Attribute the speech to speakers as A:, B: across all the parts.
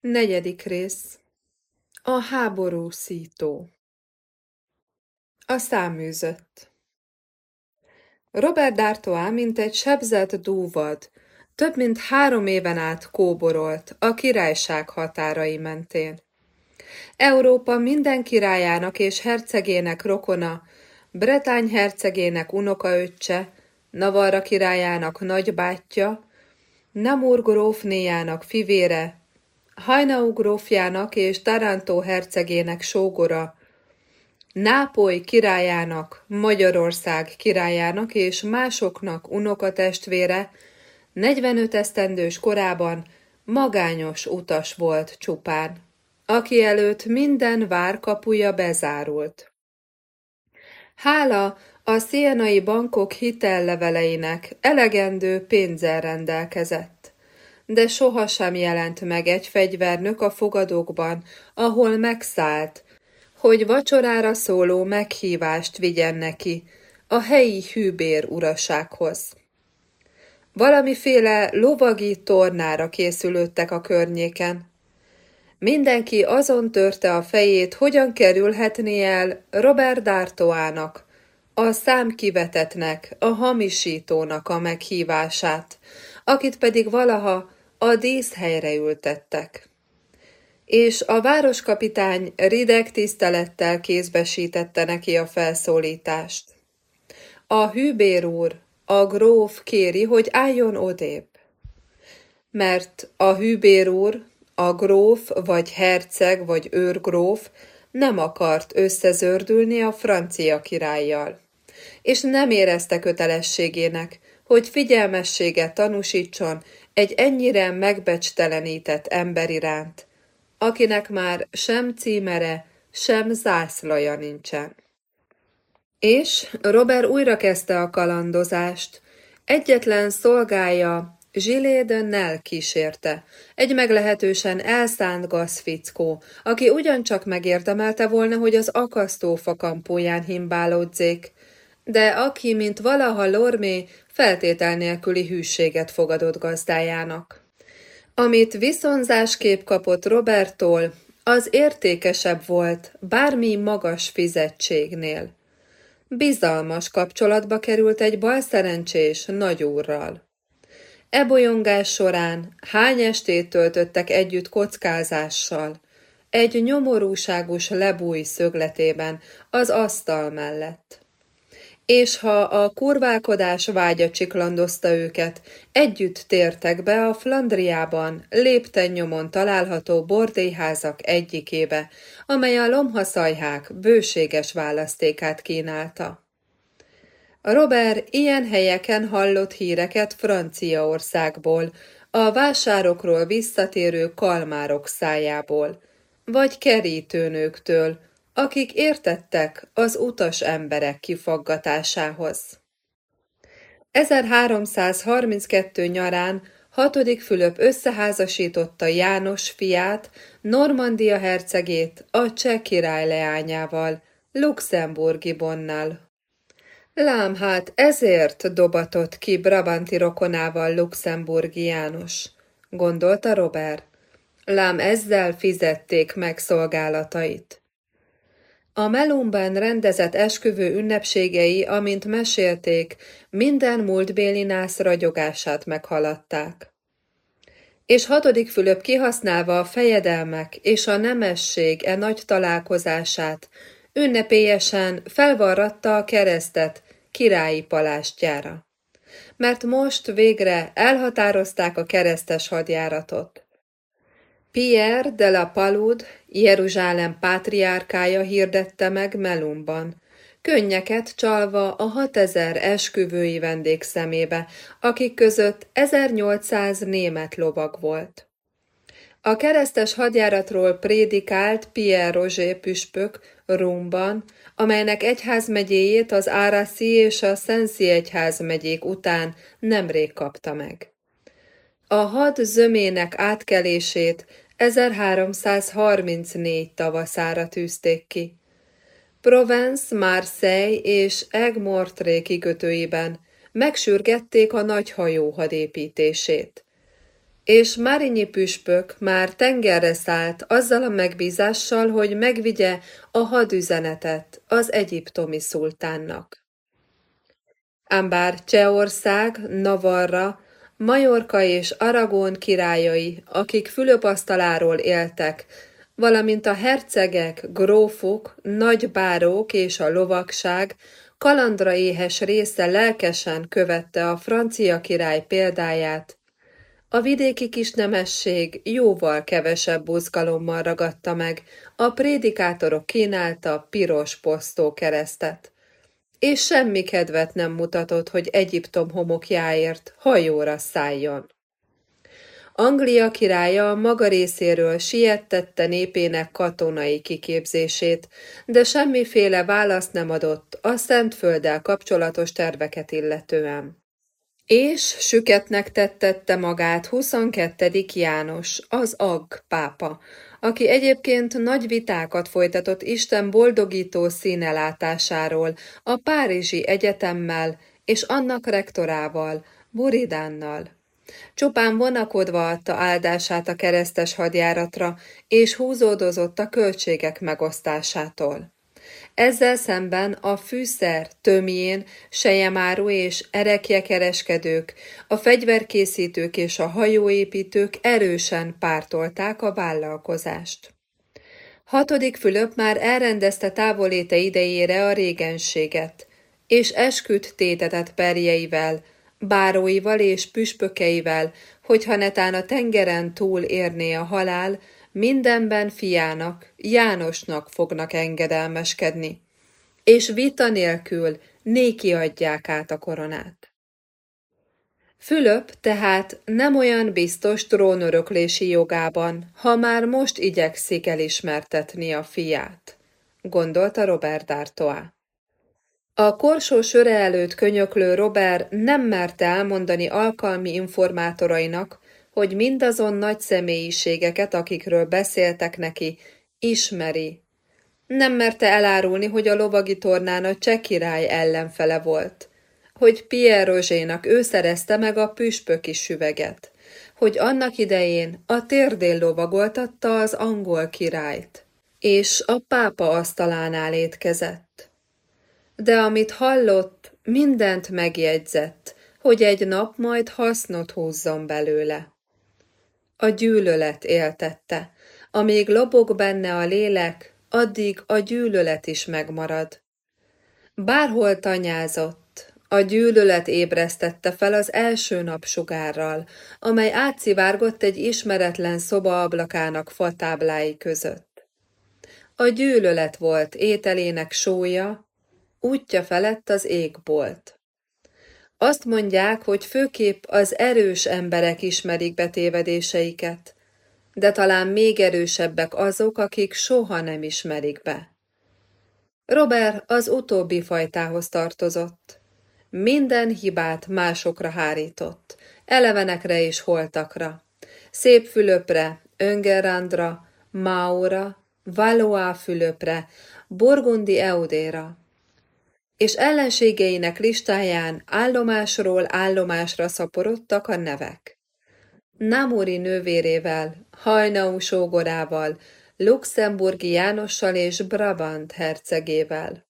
A: Negyedik rész. A háború szító. A száműzött. Robert D'Artois, mint egy sebzett dúvad, több mint három éven át kóborolt a királyság határai mentén. Európa minden királyának és hercegének rokona, Bretány hercegének unokaöccse, Navarra királyának nagybátyja, Namur grófnéjának fivére, Hajnau grófjának és Taranto hercegének sógora, Nápoly királyának, Magyarország királyának és másoknak unokatestvére 45 esztendős korában magányos utas volt csupán, aki előtt minden várkapuja bezárult. Hála a szienai bankok hitelleveleinek elegendő pénzzel rendelkezett, de sohasem jelent meg egy fegyvernök a fogadókban, ahol megszállt, hogy vacsorára szóló meghívást vigyen neki a helyi hűbér urasághoz. Valamiféle lovagi tornára készülődtek a környéken. Mindenki azon törte a fejét, hogyan kerülhetné el Robert D'Artoának, a számkivetetnek, a hamisítónak a meghívását, akit pedig valaha a díszhelyre ültettek. És a városkapitány rideg tisztelettel kézbesítette neki a felszólítást. A hűbér úr, a gróf kéri, hogy álljon odébb. Mert a hűbér úr, a gróf, vagy herceg, vagy őrgróf nem akart összezördülni a francia királlyal, és nem érezte kötelességének, hogy figyelmességet tanúsítson egy ennyire megbecstelenített ember iránt, akinek már sem címere, sem zászlaja nincsen. És Robert újra kezdte a kalandozást. Egyetlen szolgája, Zsilé de kísérte, egy meglehetősen elszánt gazfickó, aki ugyancsak megérdemelte volna, hogy az akasztófa kampóján himbálódzék, de aki, mint valaha Lormé, feltétel nélküli hűséget fogadott gazdájának. Amit viszonzásképp kapott Robertól, az értékesebb volt bármi magas fizetségnél. Bizalmas kapcsolatba került egy balszerencsés nagyúrral. E bolyongás során hány estét töltöttek együtt kockázással, egy nyomorúságos lebúj szögletében az asztal mellett és ha a kurválkodás vágya csiklandozta őket, együtt tértek be a Flandriában lépten nyomon található bordélyházak egyikébe, amely a lomhaszajhák bőséges választékát kínálta. Robert ilyen helyeken hallott híreket Franciaországból, a vásárokról visszatérő kalmárok szájából, vagy kerítőnőktől, akik értettek az utas emberek kifaggatásához. 1332 nyarán hatodik Fülöp összeházasította János fiát, Normandia hercegét a cseh király leányával, Luxemburgi Bonnal. Lám hát ezért dobatott ki Brabanti rokonával Luxemburgi János, gondolta Robert. Lám ezzel fizették meg szolgálatait. A Melumban rendezett esküvő ünnepségei, amint mesélték, minden múltbéli nász ragyogását meghaladták. És hatodik Fülöp kihasználva a fejedelmek és a nemesség e nagy találkozását, ünnepélyesen felvarratta a keresztet királyi palástjára. Mert most végre elhatározták a keresztes hadjáratot. Pierre de la Palud, Jeruzsálem pátriárkája hirdette meg Melumban, könnyeket csalva a hatezer esküvői vendég szemébe, akik között 1800 német lovag volt. A keresztes hadjáratról prédikált Pierre Roger püspök Rumban, amelynek egyházmegyéjét az Áraszi és a Szenszi egyházmegyék után nemrég kapta meg. A had zömének átkelését 1334 tavaszára tűzték ki. Provence, Marseille és Egmortré kikötőiben megsürgették a nagy hajó hadépítését. és Márinyi püspök már tengerre szállt azzal a megbízással, hogy megvigye a hadüzenetet az egyiptomi szultánnak. Ám bár Csehország, Navarra, Majorka és Aragón királyai, akik Fülöp asztaláról éltek, valamint a hercegek, grófok, nagybárók és a lovagság kalandra éhes része lelkesen követte a francia király példáját, a vidéki kisnemesség jóval kevesebb buzgalommal ragadta meg a prédikátorok kínálta piros posztó keresztet, és semmi kedvet nem mutatott, hogy Egyiptom homokjáért hajóra szálljon. Anglia királya maga részéről siettette népének katonai kiképzését, de semmiféle választ nem adott a Szentfölddel kapcsolatos terveket illetően. És süketnek tettette magát 22. János, az Agg pápa, aki egyébként nagy vitákat folytatott Isten boldogító színelátásáról a Párizsi Egyetemmel és annak rektorával, Buridánnal. Csupán vonakodva adta áldását a keresztes hadjáratra, és húzódozott a költségek megosztásától. Ezzel szemben a fűszer, tömjén, sejemáru és erekjekereskedők, a fegyverkészítők és a hajóépítők erősen pártolták a vállalkozást. Hatodik Fülöp már elrendezte távoléte idejére a régenséget, és esküdt tétetett perjeivel, báróival és püspökeivel, hogyha netán a tengeren túl érné a halál, mindenben fiának, Jánosnak fognak engedelmeskedni, és vita nélkül néki adják át a koronát. Fülöp tehát nem olyan biztos trónöröklési jogában, ha már most igyekszik elismertetni a fiát, gondolta Robert D'Artois. A korsó söre előtt könyöklő Robert nem merte elmondani alkalmi informátorainak, hogy mindazon nagy személyiségeket, akikről beszéltek neki, ismeri. Nem merte elárulni, hogy a lovagi tornán a cseh király ellenfele volt, hogy Pierre Rozsénak ő szerezte meg a püspöki süveget, hogy annak idején a térdél lovagoltatta az angol királyt, és a pápa asztalánál étkezett. De amit hallott, mindent megjegyzett, hogy egy nap majd hasznot húzzon belőle. A gyűlölet éltette. Amíg lobog benne a lélek, addig a gyűlölet is megmarad. Bárhol tanyázott, a gyűlölet ébresztette fel az első napsugárral, amely átszivárgott egy ismeretlen szoba ablakának fatáblái között. A gyűlölet volt ételének sója, útja felett az égbolt. Azt mondják, hogy főképp az erős emberek ismerik betévedéseiket, de talán még erősebbek azok, akik soha nem ismerik be. Robert az utóbbi fajtához tartozott. Minden hibát másokra hárított, elevenekre és holtakra. Szép Fülöpre, Öngerandra, Maura, Valois Fülöpre, Burgundi Eudéra, és ellenségeinek listáján állomásról állomásra szaporodtak a nevek. Namuri nővérével, Hajnau sógorával, Luxemburgi Jánossal és Brabant hercegével.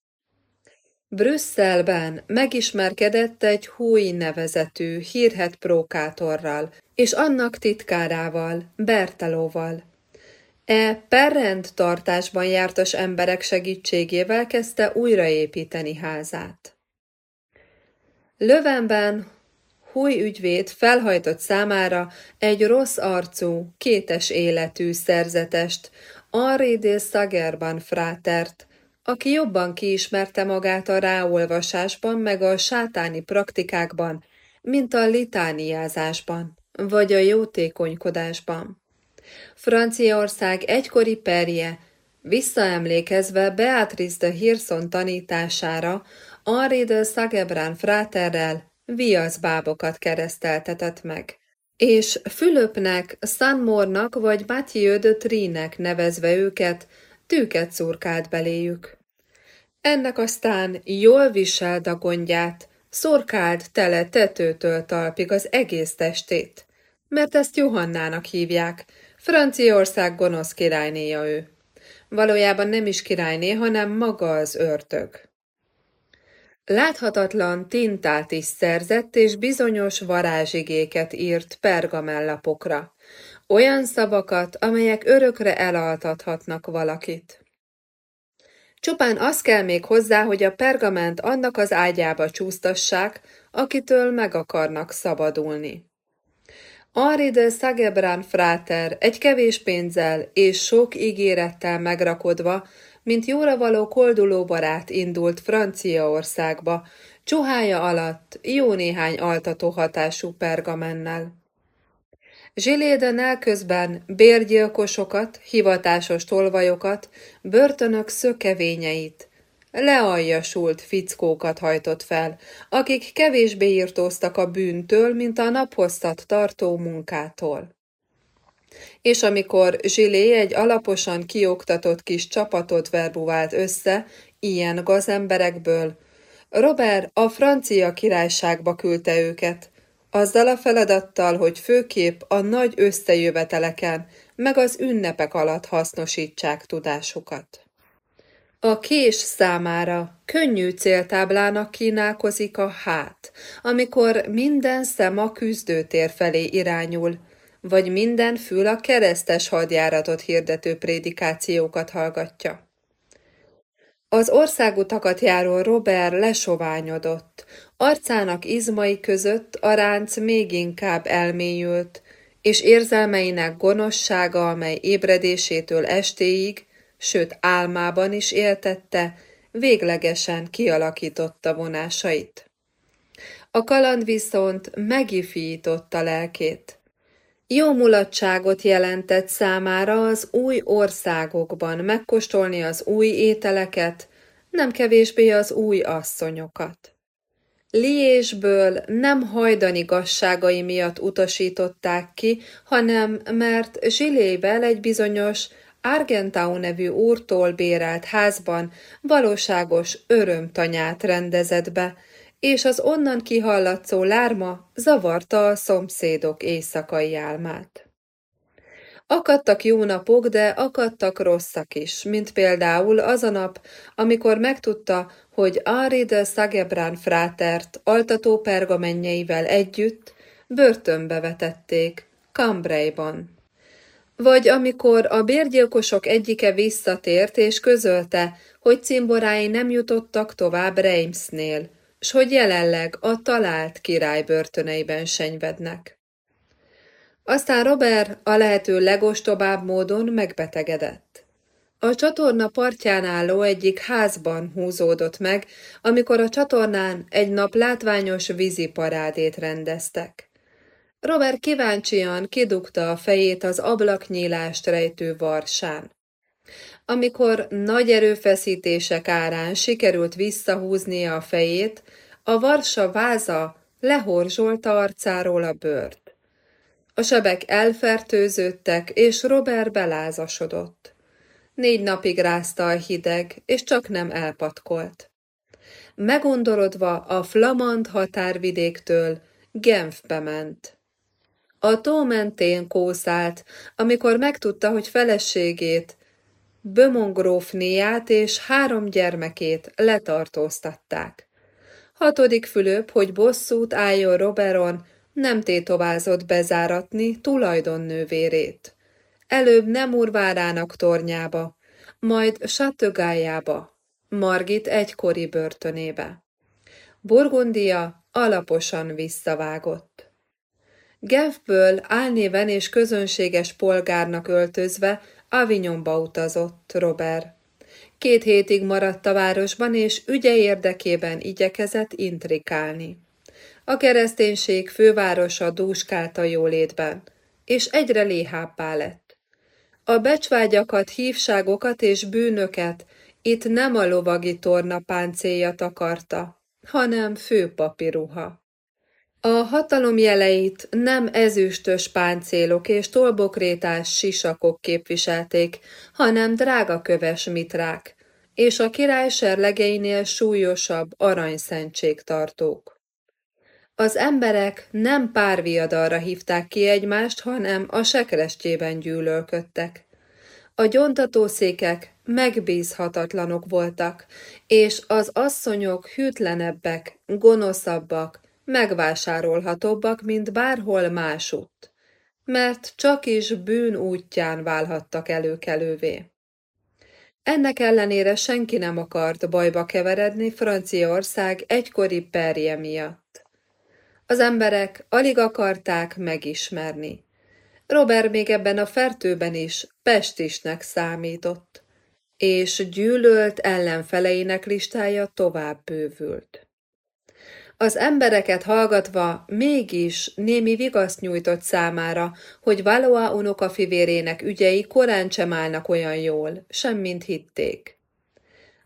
A: Brüsszelben megismerkedett egy Húj nevezetű hírhet prókátorral, és annak titkárával, Bertelóval. E perrend tartásban jártas emberek segítségével kezdte újraépíteni házát. Lövenben Húj ügyvéd felhajtott számára egy rossz arcú, kétes életű szerzetest, Henri de Sagerban frátert, aki jobban kiismerte magát a ráolvasásban meg a sátáni praktikákban, mint a litániázásban, vagy a jótékonykodásban. Franciaország egykori perje, visszaemlékezve Beatrice de Hirson tanítására, Henri de Sagebran fráterrel viaszbábokat kereszteltetett meg és Fülöpnek, Sanmornak vagy Mathieu de Trinek nevezve őket, tűket szurkált beléjük. Ennek aztán jól viselt a gondját, szorkált tele tetőtől talpig az egész testét, Mert ezt Johannának hívják. Franciaország gonosz királynéja ő. Valójában nem is királyné, hanem maga az ördög. Láthatatlan tintát is szerzett, és bizonyos varázsigéket írt pergamellapokra. Olyan szavakat, amelyek örökre elaltathatnak valakit. Csupán az kell még hozzá, hogy a pergament annak az ágyába csúsztassák, akitől meg akarnak szabadulni. Henri de Sagebran fráter egy kevés pénzzel és sok ígérettel megrakodva, mint jóra való kolduló barát indult Franciaországba, csuhája alatt jó néhány altató hatású pergamennel. Zsiléden közben bérgyilkosokat, hivatásos tolvajokat, börtönök szökevényeit, lealjasult fickókat hajtott fel, akik kevésbé írtóztak a bűntől, mint a naphosszat tartó munkától. És amikor Zsilé egy alaposan kioktatott kis csapatot verbuvált össze, ilyen gazemberekből, Robert a francia királyságba küldte őket, azzal a feladattal, hogy főképp a nagy összejöveteleken, meg az ünnepek alatt hasznosítsák tudásukat. A kés számára könnyű céltáblának kínálkozik a hát, amikor minden szem a küzdőtér felé irányul, vagy minden fül a keresztes hadjáratot hirdető prédikációkat hallgatja. Az országutakat járó Robert lesoványodott, arcának izmai között a ránc még inkább elmélyült, és érzelmeinek gonoszsága, amely ébredésétől estéig, sőt álmában is éltette, véglegesen kialakította vonásait. A kaland viszont megifította lelkét. Jó mulatságot jelentett számára az új országokban megkóstolni az új ételeket, nem kevésbé az új asszonyokat. Liésből nem hajdani gazságai miatt utasították ki, hanem mert Zsilével egy bizonyos Argentau nevű úrtól bérelt házban valóságos örömtanyát rendezett be, és az onnan kihallatszó lárma zavarta a szomszédok éjszakai álmát. Akadtak jó napok, de akadtak rosszak is, mint például az a nap, amikor megtudta, hogy Henri de Sagebrán frátert altató pergamenjeivel együtt börtönbe vetették, Cambrai-ban. Vagy amikor a bérgyilkosok egyike visszatért és közölte, hogy cimborái nem jutottak tovább Reimsnél, s hogy jelenleg a talált király börtöneiben senyvednek. Aztán Robert a lehető legostobább módon megbetegedett. A csatorna partján álló egyik házban húzódott meg, amikor a csatornán egy nap látványos víziparádét rendeztek. Robert kíváncsian kidugta a fejét az ablaknyílást rejtő varsán. Amikor nagy erőfeszítések árán sikerült visszahúznia a fejét, a varsa váza lehorzsolta arcáról a bőrt. A sebek elfertőződtek, és Robert belázasodott. Négy napig rázta a hideg, és csak nem elpatkolt. Megondorodva a flamand határvidéktől Genfbe ment. A tó mentén kószált, amikor megtudta, hogy feleségét, Bömon grófnéját és három gyermekét letartóztatták. Hatodik Fülöp, hogy bosszút álljon Roberon, nem tétovázott bezáratni tulajdonnővérét. Előbb nem urvárának tornyába, majd satögájába, Margit egykori börtönébe. Burgundia alaposan visszavágott. Genfből álnéven és közönséges polgárnak öltözve Avignonba utazott Robert. Két hétig maradt a városban, és ügye érdekében igyekezett intrikálni. A kereszténység fővárosa dúskált a jólétben, és egyre léhábbá lett. A becsvágyakat, hívságokat és bűnöket itt nem a lovagi torna páncélja takarta, hanem főpapíruha. A hatalom jeleit nem ezüstös páncélok és tolbokrétás sisakok képviselték, hanem drága köves mitrák, és a király serlegeinél súlyosabb aranyszentségtartók. Az emberek nem párviadalra hívták ki egymást, hanem a sekrestjében gyűlölködtek. A gyontatószékek megbízhatatlanok voltak, és az asszonyok hűtlenebbek, gonoszabbak, megvásárolhatóbbak, mint bárhol másutt, mert csak is bűn útján válhattak előkelővé. Ennek ellenére senki nem akart bajba keveredni Franciaország egykori perje miatt. Az emberek alig akarták megismerni. Robert még ebben a fertőben is pestisnek számított, és gyűlölt ellenfeleinek listája tovább bővült. Az embereket hallgatva mégis némi vigaszt nyújtott számára, hogy Valois unokafivérének ügyei korán sem állnak olyan jól, semmint hitték.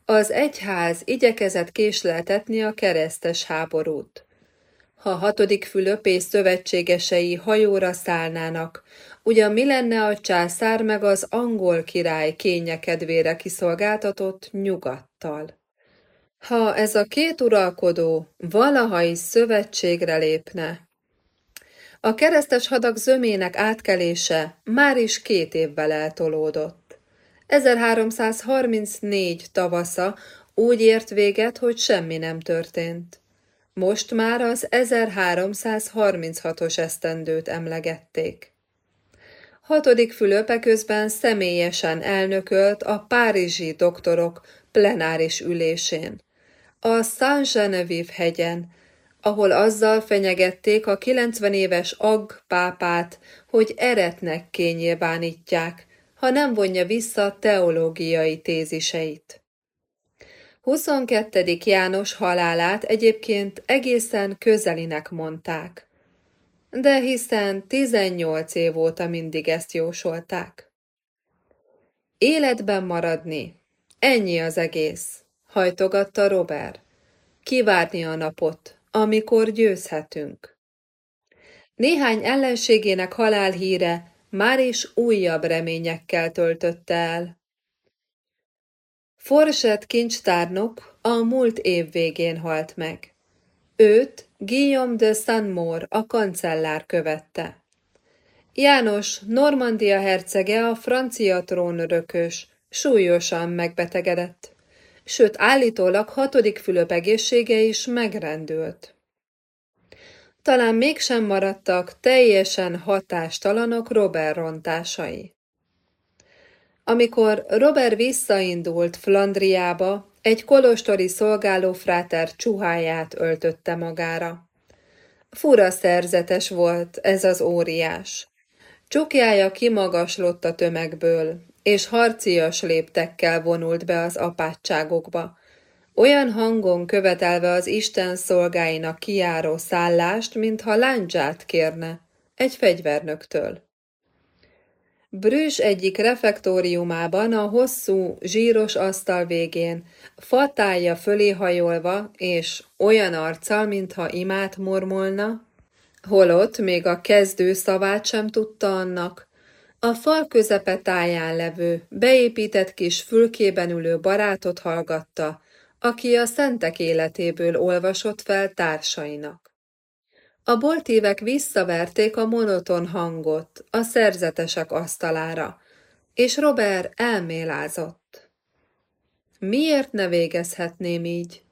A: Az egyház igyekezett késleltetni a keresztes háborút. Ha hatodik Fülöp és szövetségesei hajóra szállnának, ugyan mi lenne a császár meg az angol király kénye kedvére kiszolgáltatott nyugattal? Ha ez a két uralkodó valaha is szövetségre lépne, a keresztes hadak zömének átkelése már is két évvel eltolódott. 1334 tavasza úgy ért véget, hogy semmi nem történt. Most már az 1336-os esztendőt emlegették. Hatodik Fülöpe közben személyesen elnökölt a párizsi doktorok plenáris ülésén a Saint-Genevieve hegyen, ahol azzal fenyegették a 90 éves Agg pápát, hogy eretnek kényilvánítják, ha nem vonja vissza teológiai téziseit. 22. János halálát egyébként egészen közelinek mondták, de hiszen 18 év óta mindig ezt jósolták. Életben maradni, ennyi az egész hajtogatta Robert. Kivárni a napot, amikor győzhetünk. Néhány ellenségének halálhíre már is újabb reményekkel töltötte el. Forset kincstárnok a múlt év végén halt meg. Őt Guillaume de Sanmore, a kancellár követte. János, Normandia hercege, a francia trónörökös, súlyosan megbetegedett sőt állítólag hatodik Fülöp egészsége is megrendült. Talán mégsem maradtak teljesen hatástalanok Robert rontásai. Amikor Robert visszaindult Flandriába, egy kolostori szolgáló fráter csuháját öltötte magára. Fura szerzetes volt ez az óriás. Csukjája kimagaslott a tömegből, és harcias léptekkel vonult be az apátságokba, olyan hangon követelve az Isten szolgáinak kiáró szállást, mintha láncsát kérne egy fegyvernöktől. Brüs egyik refektóriumában a hosszú, zsíros asztal végén, fatája fölé hajolva, és olyan arccal, mintha imát mormolna, holott még a kezdő szavát sem tudta annak, a fal közepe táján levő, beépített kis fülkében ülő barátot hallgatta, aki a szentek életéből olvasott fel társainak. A boltívek visszaverték a monoton hangot a szerzetesek asztalára, és Robert elmélázott. Miért ne végezhetném így?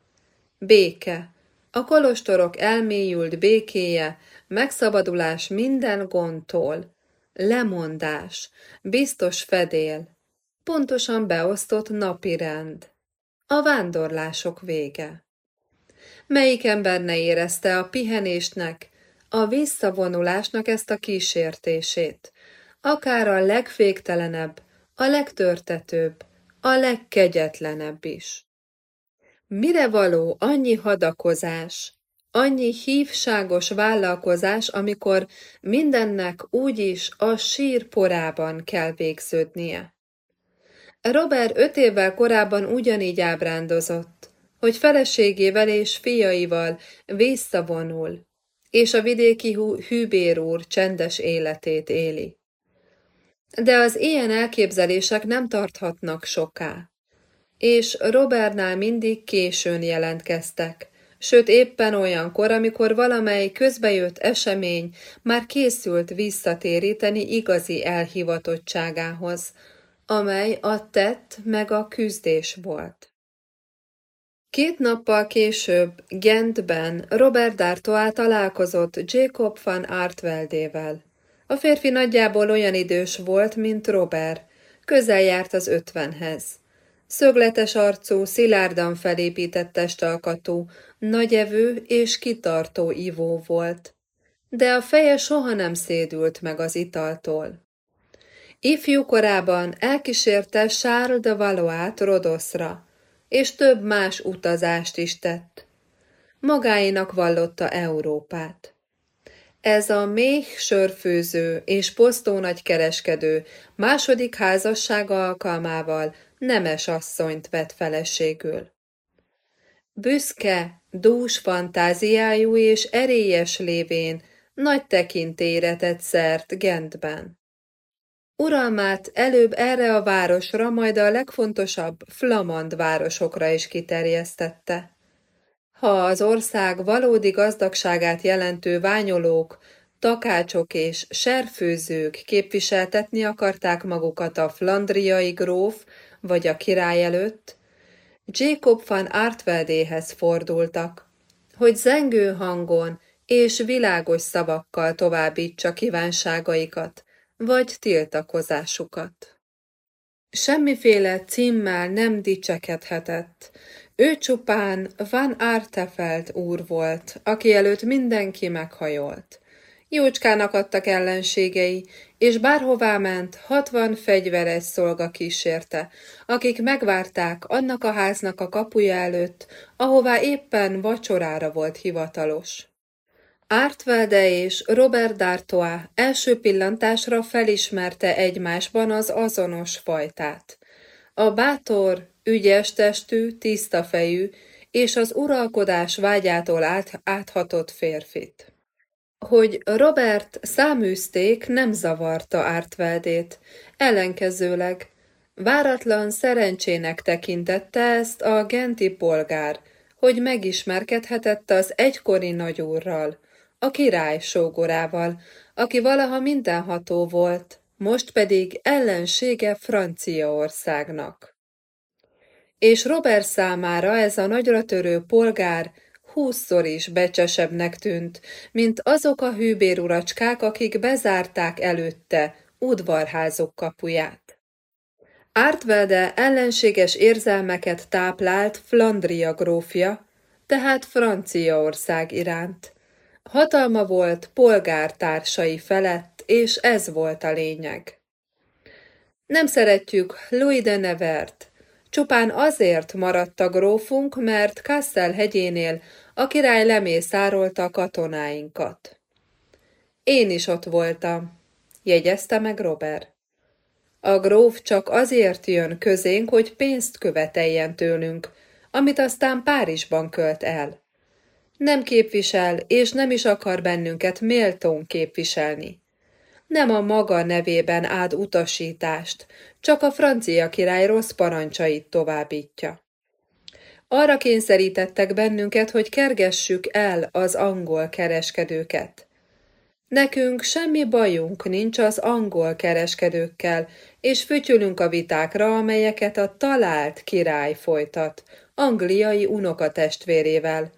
A: Béke, a kolostorok elmélyült békéje, megszabadulás minden gondtól, lemondás, biztos fedél, pontosan beosztott napi rend, a vándorlások vége. Melyik ember ne érezte a pihenésnek, a visszavonulásnak ezt a kísértését, akár a legféktelenebb, a legtörtetőbb, a legkegyetlenebb is. Mire való annyi hadakozás, Annyi hívságos vállalkozás, amikor mindennek úgyis a sír porában kell végződnie. Robert öt évvel korábban ugyanígy ábrándozott, hogy feleségével és fiaival visszavonul, és a vidéki hűbér úr csendes életét éli. De az ilyen elképzelések nem tarthatnak soká, és Robertnál mindig későn jelentkeztek, sőt éppen olyankor, amikor valamely közbejött esemény már készült visszatéríteni igazi elhivatottságához, amely a tett meg a küzdés volt. Két nappal később Gentben Robert D'Artois találkozott Jacob van Artveldével. A férfi nagyjából olyan idős volt, mint Robert, közel járt az ötvenhez. Szögletes arcú, szilárdan felépített testalkatú, nagyevő és kitartó ivó volt. De a feje soha nem szédült meg az italtól. Ifjú korában elkísérte Charles de Valois Rodoszra, és több más utazást is tett. Magáinak vallotta Európát. Ez a méh sörfőző és posztó nagykereskedő második házassága alkalmával nemes asszonyt vett feleségül. Büszke, dús fantáziájú és erélyes lévén nagy tekintélyre tett szert Gentben. Uralmát előbb erre a városra, majd a legfontosabb flamand városokra is kiterjesztette. Ha az ország valódi gazdagságát jelentő ványolók, takácsok és serfőzők képviseltetni akarták magukat a flandriai gróf vagy a király előtt, Jacob van Artveldéhez fordultak, hogy zengő hangon és világos szavakkal továbbítsa kívánságaikat, vagy tiltakozásukat. Semmiféle címmel nem dicsekedhetett, ő csupán Van Artefeld úr volt, aki előtt mindenki meghajolt. Jócskának adtak ellenségei, és bárhová ment, hatvan fegyveres szolga kísérte, akik megvárták annak a háznak a kapuja előtt, ahová éppen vacsorára volt hivatalos. Artvelde és Robert D'Artois első pillantásra felismerte egymásban az azonos fajtát. A bátor, ügyes testű, tiszta fejű és az uralkodás vágyától át, áthatott férfit. Hogy Robert száműzték nem zavarta Ártveldét, ellenkezőleg váratlan szerencsének tekintette ezt a genti polgár, hogy megismerkedhetett az egykori nagyúrral, a király sógorával, aki valaha mindenható volt, most pedig ellensége Franciaországnak. És Robert számára ez a nagyra törő polgár húszszor is becsesebbnek tűnt, mint azok a hűbéruracskák, akik bezárták előtte udvarházok kapuját. Ártvelde ellenséges érzelmeket táplált Flandria grófja, tehát Franciaország iránt, Hatalma volt polgártársai felett, és ez volt a lényeg. Nem szeretjük Louis de Nevert, csupán azért maradt a grófunk, mert Kassel hegyénél a király lemészárolta a katonáinkat. Én is ott voltam, jegyezte meg Robert. A gróf csak azért jön közénk, hogy pénzt követeljen tőlünk, amit aztán Párizsban költ el. Nem képvisel, és nem is akar bennünket méltón képviselni. Nem a maga nevében ád utasítást, csak a francia király rossz parancsait továbbítja. Arra kényszerítettek bennünket, hogy kergessük el az angol kereskedőket. Nekünk semmi bajunk nincs az angol kereskedőkkel, és fütyülünk a vitákra, amelyeket a talált király folytat, angliai unokatestvérével,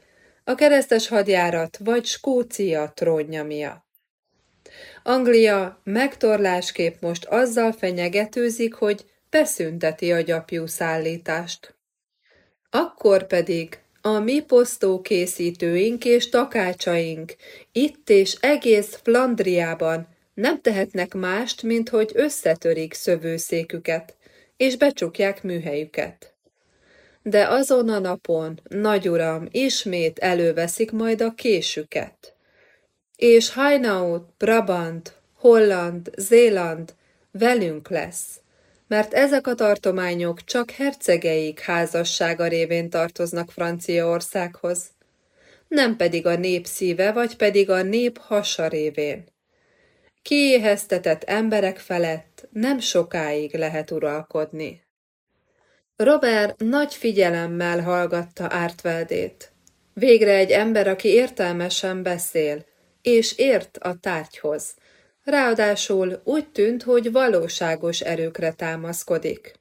A: a keresztes hadjárat vagy Skócia trónja miatt. Anglia megtorlásképp most azzal fenyegetőzik, hogy beszünteti a gyapjú szállítást. Akkor pedig a mi posztókészítőink és takácsaink itt és egész Flandriában nem tehetnek mást, mint hogy összetörik szövőszéküket, és becsukják műhelyüket de azon a napon, nagy uram, ismét előveszik majd a késüket. És Hainaut, Brabant, Holland, Zéland velünk lesz, mert ezek a tartományok csak hercegeik házassága révén tartoznak Franciaországhoz, nem pedig a nép szíve, vagy pedig a nép hasa révén. Kiéheztetett emberek felett nem sokáig lehet uralkodni. Robert nagy figyelemmel hallgatta Ártveldét. Végre egy ember, aki értelmesen beszél, és ért a tárgyhoz. Ráadásul úgy tűnt, hogy valóságos erőkre támaszkodik.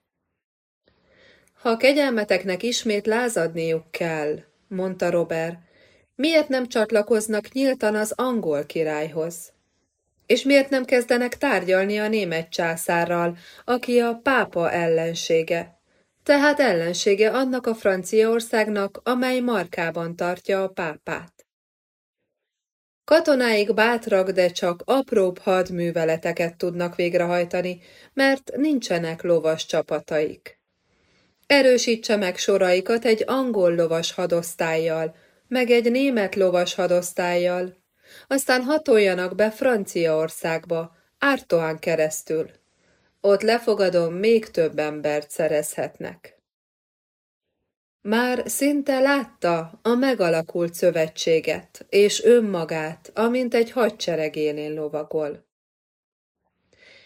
A: Ha kegyelmeteknek ismét lázadniuk kell, mondta Robert, miért nem csatlakoznak nyíltan az angol királyhoz? És miért nem kezdenek tárgyalni a német császárral, aki a pápa ellensége? Tehát ellensége annak a Franciaországnak, amely markában tartja a pápát. Katonáik bátrak, de csak apróbb hadműveleteket tudnak végrehajtani, mert nincsenek lovas csapataik. Erősítse meg soraikat egy angol lovas hadosztályjal, meg egy német lovas hadosztályjal, aztán hatoljanak be Franciaországba, Ártoán keresztül. Ott lefogadom, még több embert szerezhetnek. Már szinte látta a megalakult szövetséget, és önmagát, amint egy hadsereg élén lovagol.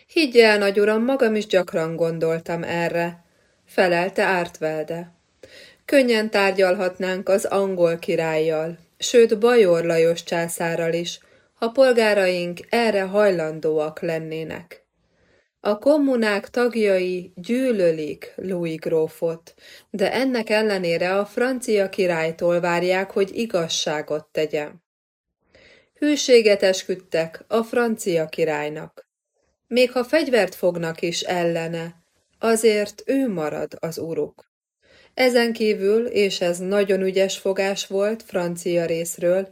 A: Higgy el, nagy uram, magam is gyakran gondoltam erre, felelte Ártvelde. Könnyen tárgyalhatnánk az angol királlyal, sőt Bajor Lajos császárral is, ha polgáraink erre hajlandóak lennének. A kommunák tagjai gyűlölik Louis grófot, de ennek ellenére a francia királytól várják, hogy igazságot tegyen. Hűséget esküdtek a francia királynak. Még ha fegyvert fognak is ellene, azért ő marad az uruk. Ezen kívül, és ez nagyon ügyes fogás volt francia részről,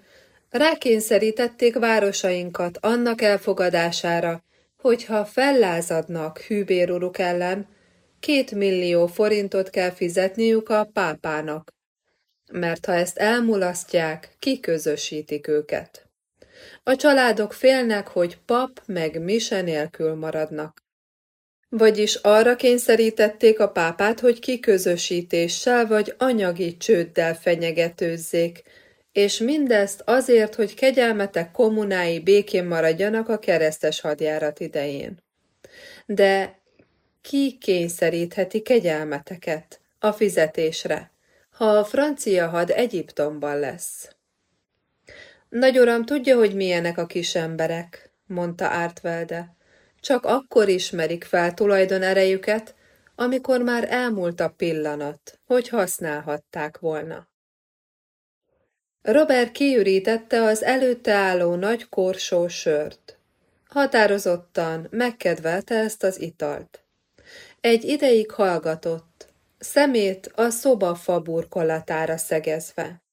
A: rákényszerítették városainkat annak elfogadására, hogyha fellázadnak hűbér uruk ellen, két millió forintot kell fizetniük a pápának, mert ha ezt elmulasztják, kiközösítik őket. A családok félnek, hogy pap meg mise nélkül maradnak. Vagyis arra kényszerítették a pápát, hogy kiközösítéssel vagy anyagi csőddel fenyegetőzzék, és mindezt azért, hogy kegyelmetek kommunái békén maradjanak a keresztes hadjárat idején. De ki kényszerítheti kegyelmeteket a fizetésre, ha a francia had Egyiptomban lesz? Nagy uram, tudja, hogy milyenek a kis emberek, mondta Ártvelde. Csak akkor ismerik fel tulajdon erejüket, amikor már elmúlt a pillanat, hogy használhatták volna. Robert kiürítette az előtte álló nagy korsó sört. Határozottan megkedvelte ezt az italt. Egy ideig hallgatott, szemét a szoba faburkolatára szegezve.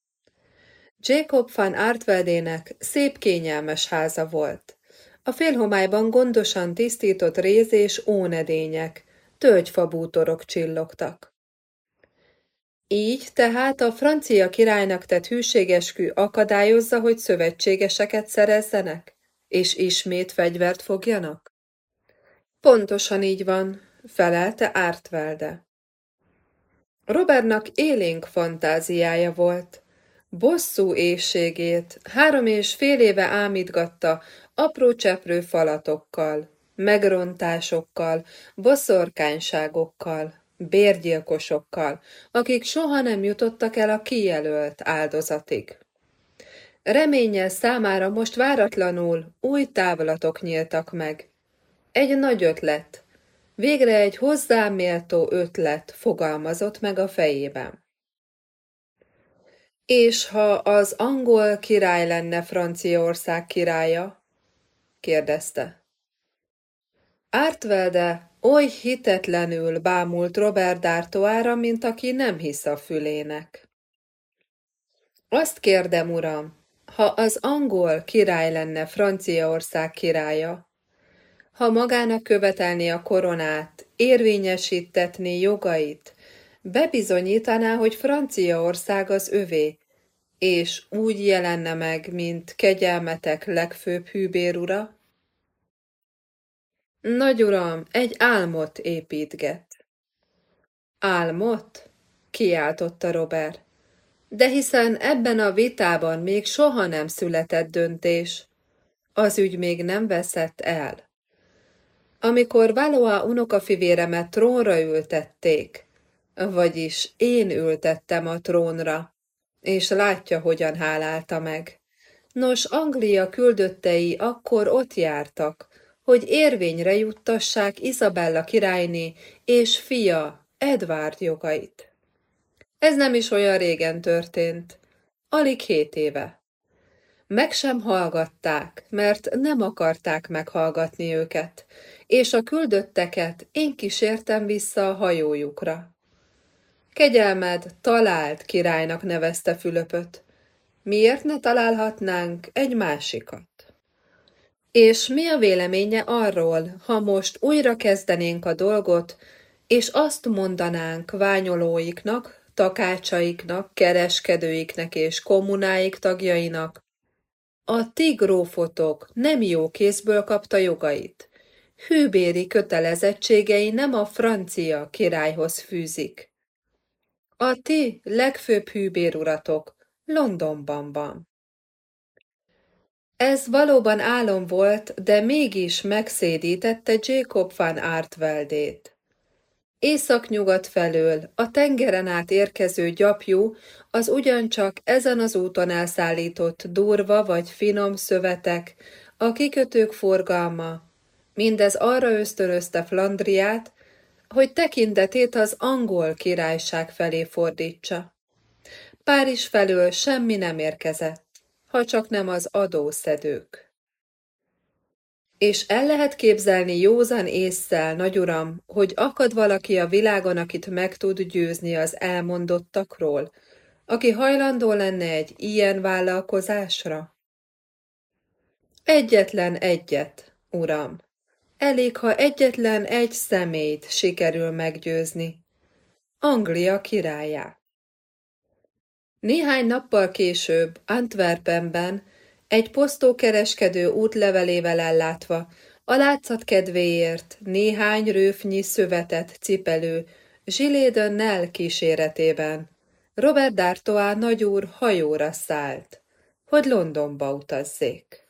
A: Jacob van Artveldének szép kényelmes háza volt. A félhomályban gondosan tisztított réz és ónedények, tölgyfabútorok csillogtak. Így tehát a francia királynak tett hűségeskü akadályozza, hogy szövetségeseket szerezzenek, és ismét fegyvert fogjanak? Pontosan így van, felelte Ártvelde. Robertnak élénk fantáziája volt. Bosszú éjségét három és fél éve ámítgatta apró cseprő falatokkal, megrontásokkal, boszorkányságokkal, bérgyilkosokkal, akik soha nem jutottak el a kijelölt áldozatig. Reménye számára most váratlanul új távlatok nyíltak meg. Egy nagy ötlet, végre egy hozzám méltó ötlet fogalmazott meg a fejében. És ha az angol király lenne Franciaország királya? kérdezte. Ártvelde Oly hitetlenül bámult Robert D'Artoára, mint aki nem hisz a fülének. Azt kérdem, uram, ha az angol király lenne Franciaország királya, ha magának követelni a koronát, érvényesítetni jogait, bebizonyítaná, hogy Franciaország az övé, és úgy jelenne meg, mint kegyelmetek legfőbb hűbérura? Nagy uram, egy álmot építget. Álmot? kiáltotta Robert. De hiszen ebben a vitában még soha nem született döntés. Az ügy még nem veszett el. Amikor Valois unokafivéremet trónra ültették, vagyis én ültettem a trónra, és látja, hogyan hálálta meg. Nos, Anglia küldöttei akkor ott jártak, hogy érvényre juttassák Izabella királyné és fia Edvárd jogait. Ez nem is olyan régen történt, alig hét éve. Meg sem hallgatták, mert nem akarták meghallgatni őket, és a küldötteket én kísértem vissza a hajójukra. Kegyelmed talált királynak nevezte Fülöpöt. Miért ne találhatnánk egy másikat? És mi a véleménye arról, ha most újra kezdenénk a dolgot, és azt mondanánk ványolóiknak, takácsaiknak, kereskedőiknek és kommunáik tagjainak, a ti grófotok nem jó kézből kapta jogait. Hűbéri kötelezettségei nem a francia királyhoz fűzik. A ti legfőbb hűbéruratok Londonban van. Ez valóban álom volt, de mégis megszédítette Jacob van Artveldét. Északnyugat felől a tengeren át érkező gyapjú az ugyancsak ezen az úton elszállított durva vagy finom szövetek, a kikötők forgalma, mindez arra ösztönözte Flandriát, hogy tekintetét az angol királyság felé fordítsa. Párizs felől semmi nem érkezett, ha csak nem az adószedők. És el lehet képzelni józan észszel, nagyuram, hogy akad valaki a világon, akit meg tud győzni az elmondottakról, aki hajlandó lenne egy ilyen vállalkozásra? Egyetlen egyet, uram. Elég, ha egyetlen egy személyt sikerül meggyőzni. Anglia királyát. Néhány nappal később Antwerpenben egy posztókereskedő útlevelével ellátva, a látszat kedvéért néhány rőfnyi szövetet cipelő Gilles Nell kíséretében Robert D'Artois nagyúr hajóra szállt, hogy Londonba utazzék.